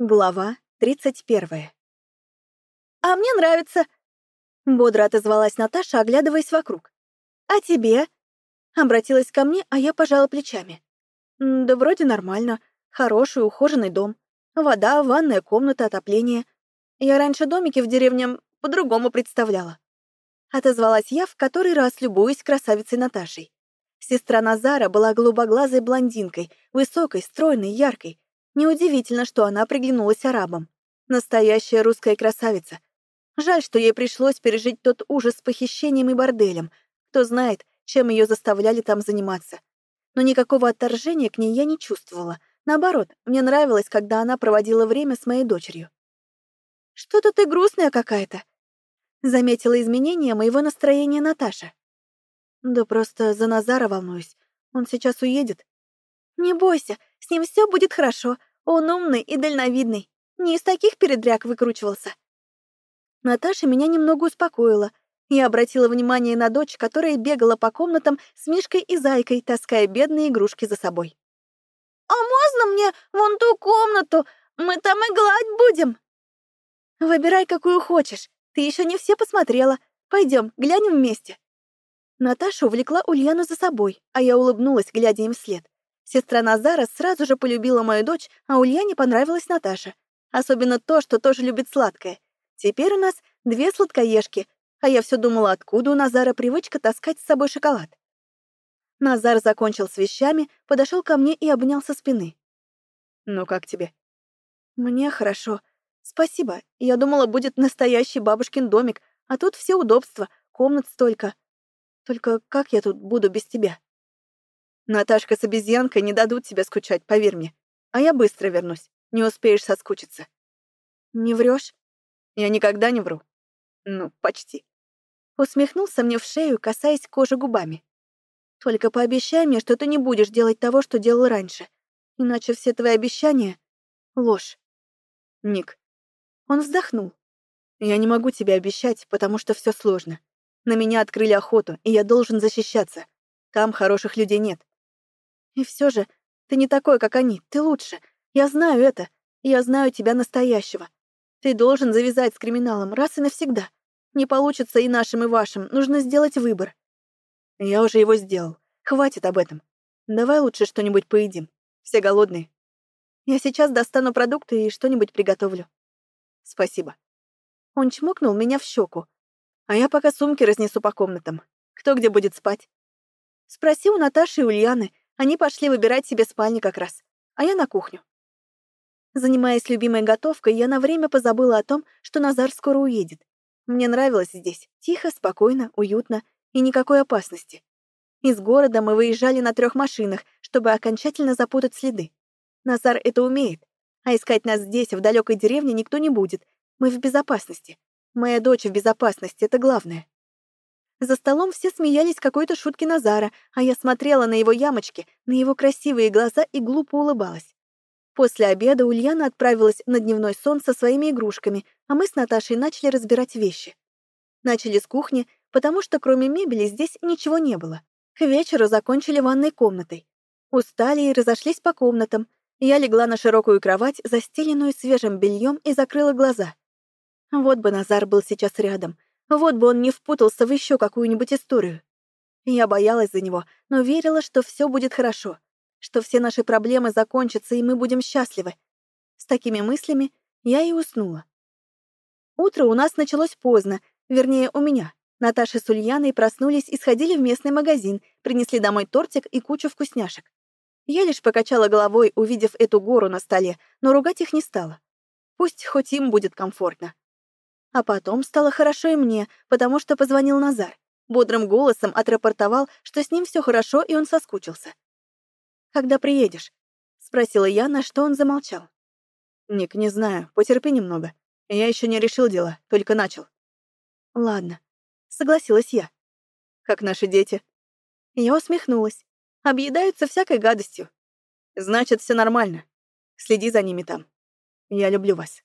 Глава 31. «А мне нравится!» — бодро отозвалась Наташа, оглядываясь вокруг. «А тебе?» — обратилась ко мне, а я пожала плечами. «Да вроде нормально. Хороший, ухоженный дом. Вода, ванная комната, отопление. Я раньше домики в деревне по-другому представляла». Отозвалась я в который раз любуясь красавицей Наташей. Сестра Назара была голубоглазой блондинкой, высокой, стройной, яркой, Неудивительно, что она приглянулась арабам. Настоящая русская красавица. Жаль, что ей пришлось пережить тот ужас с похищением и борделем. Кто знает, чем ее заставляли там заниматься. Но никакого отторжения к ней я не чувствовала. Наоборот, мне нравилось, когда она проводила время с моей дочерью. «Что-то ты грустная какая-то», — заметила изменение моего настроения Наташа. «Да просто за Назара волнуюсь. Он сейчас уедет». «Не бойся, с ним все будет хорошо. Он умный и дальновидный. Не из таких передряг выкручивался. Наташа меня немного успокоила. Я обратила внимание на дочь, которая бегала по комнатам с Мишкой и Зайкой, таская бедные игрушки за собой. «А можно мне вон ту комнату? Мы там играть будем!» «Выбирай, какую хочешь. Ты еще не все посмотрела. Пойдем, глянем вместе». Наташа увлекла Ульяну за собой, а я улыбнулась, глядя им вслед. Сестра Назара сразу же полюбила мою дочь, а Ульяне понравилась Наташа. Особенно то, что тоже любит сладкое. Теперь у нас две сладкоежки, а я все думала, откуда у Назара привычка таскать с собой шоколад. Назар закончил с вещами, подошел ко мне и обнял со спины. «Ну как тебе?» «Мне хорошо. Спасибо. Я думала, будет настоящий бабушкин домик, а тут все удобства, комнат столько. Только как я тут буду без тебя?» Наташка с обезьянкой не дадут тебе скучать, поверь мне. А я быстро вернусь. Не успеешь соскучиться. Не врешь? Я никогда не вру. Ну, почти. Усмехнулся мне в шею, касаясь кожи губами. Только пообещай мне, что ты не будешь делать того, что делал раньше. Иначе все твои обещания — ложь. Ник. Он вздохнул. Я не могу тебе обещать, потому что все сложно. На меня открыли охоту, и я должен защищаться. Там хороших людей нет. И все же, ты не такой, как они, ты лучше. Я знаю это. Я знаю тебя настоящего. Ты должен завязать с криминалом раз и навсегда. Не получится и нашим, и вашим. Нужно сделать выбор. Я уже его сделал. Хватит об этом. Давай лучше что-нибудь поедим. Все голодные. Я сейчас достану продукты и что-нибудь приготовлю. Спасибо. Он чмокнул меня в щеку. А я пока сумки разнесу по комнатам. Кто где будет спать? Спроси у Наташи и Ульяны. Они пошли выбирать себе спальни как раз, а я на кухню. Занимаясь любимой готовкой, я на время позабыла о том, что Назар скоро уедет. Мне нравилось здесь. Тихо, спокойно, уютно и никакой опасности. Из города мы выезжали на трех машинах, чтобы окончательно запутать следы. Назар это умеет. А искать нас здесь, в далекой деревне, никто не будет. Мы в безопасности. Моя дочь в безопасности — это главное. За столом все смеялись какой-то шутки Назара, а я смотрела на его ямочки, на его красивые глаза и глупо улыбалась. После обеда Ульяна отправилась на дневной сон со своими игрушками, а мы с Наташей начали разбирать вещи. Начали с кухни, потому что кроме мебели здесь ничего не было. К вечеру закончили ванной комнатой. Устали и разошлись по комнатам. Я легла на широкую кровать, застеленную свежим бельем, и закрыла глаза. Вот бы Назар был сейчас рядом — вот бы он не впутался в еще какую-нибудь историю. Я боялась за него, но верила, что все будет хорошо, что все наши проблемы закончатся, и мы будем счастливы. С такими мыслями я и уснула. Утро у нас началось поздно, вернее, у меня. Наташа с Ульяной проснулись и сходили в местный магазин, принесли домой тортик и кучу вкусняшек. Я лишь покачала головой, увидев эту гору на столе, но ругать их не стала. Пусть хоть им будет комфортно. А потом стало хорошо и мне, потому что позвонил Назар. Бодрым голосом отрапортовал, что с ним все хорошо, и он соскучился. «Когда приедешь?» — спросила я, на что он замолчал. «Ник, не знаю, потерпи немного. Я еще не решил дела, только начал». «Ладно», — согласилась я. «Как наши дети?» Я усмехнулась. Объедаются всякой гадостью. «Значит, все нормально. Следи за ними там. Я люблю вас».